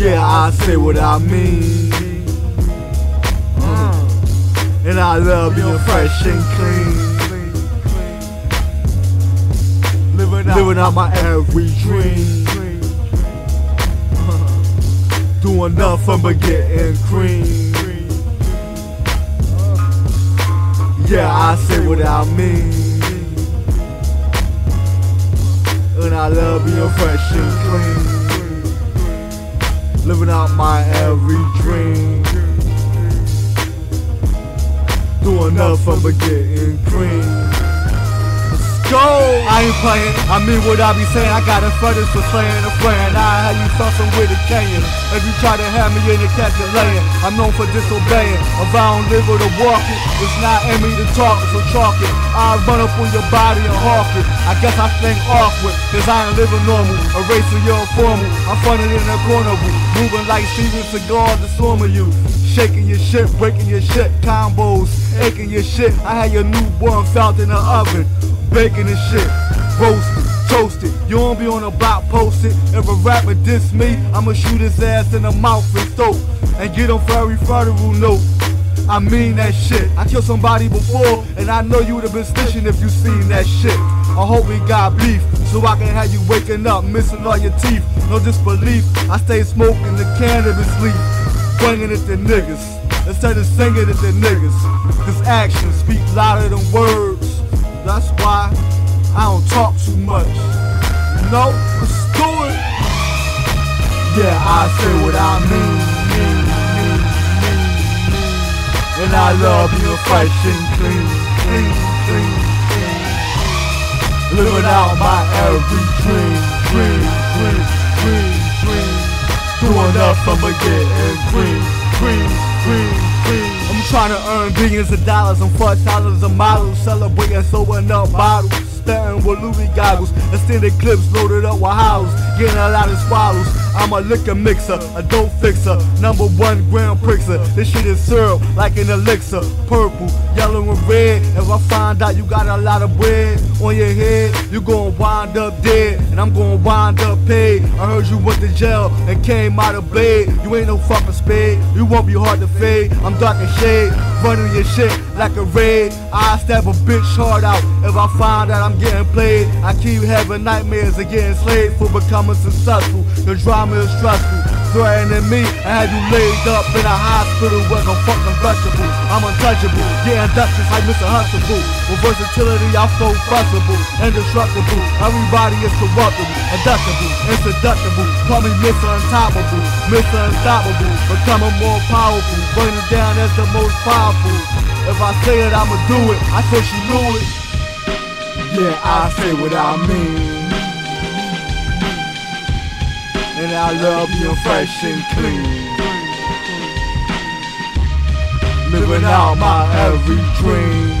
Yeah, I say what I mean. And I love being fresh and clean. Living out my every dream. Doing nothing but getting cream. Yeah, I say what I mean. And I love being fresh and clean. Living out my every dream. Doing nothing but getting cream go. I ain't playing, I mean what I be saying. I got a friend for slaying a friend. I how you something with a canyon. If you try to have me in the a laying, I'm known for disobeying. If I don't live with a walk it, it's not in me to talk it, so chalk it. I run up on your body and hawk it. I guess I think awkward, cause I ain't living normal. Erasing your formal. I'm funny in a corner, moving like Steven Seagal, the storm of you. Shaking your shit, breaking your shit, combos, aching your shit. I had your newborn felt in the oven baking and shit, roasted, toasted. You don't be on a block posted. If a rapper diss me, I'ma shoot his ass in the mouth and throat and get him very federal note. I mean that shit. I killed somebody before, and I know you would've been snitching if you seen that shit. I hope we got beef, so I can have you waking up, missing all your teeth. No disbelief, I stay smoking the cannabis leaf, bringing it to niggas. Instead of singing it to niggas. Cause actions speak louder than words. That's why I don't talk too much. You know, let's do it. Yeah, I say what I mean. and I love fresh and clean, clean, clean, clean. Living out my every dream, dream, dream, dream, dream. Doing but getting green, green, green. I'm trying to earn billions of dollars and fuck dollars of models, celebrating sewing up bottles, staring with Louis goggles, extended clips loaded up with house, getting a lot of swallows. I'm a liquor mixer, a dope fixer, number one grand prixer. This shit is syrup, like an elixir, purple, yellow, and red. If I find out you got a lot of bread on your head, you gon' wind up dead, and I'm gon' wind up paid. I heard you went to jail and came out of bed. You ain't no fucking spade, you won't be hard to fade. I'm dark and shade, running your shit like a raid. I stab a bitch hard out if I find that I'm getting played. I keep having nightmares of getting slayed for becoming successful. The drama is stressful. Threatening me, I had you laid up in a hospital where I'm fucking vegetable. I'm untouchable, getting duchess like Mr. Huxtable. With versatility, I'm so flexible, indestructible. Everybody is corruptible, inductible, inseductible. Call me Mr. Untoppable, Mr. Unstoppable. Becoming more powerful, burning down as the most powerful. If I say it, I'ma do it. I thought she knew it. Yeah, I say what I mean. And I love you fresh and clean. Living out my every dream.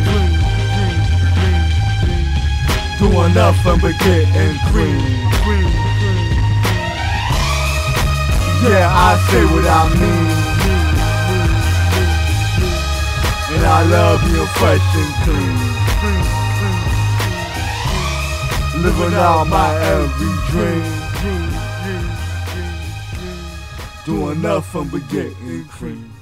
Doing nothing but getting cream. Yeah, I say what I mean. And I love you fresh and clean. Living out my every dream. Doing nothing but getting cream.